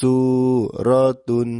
suratun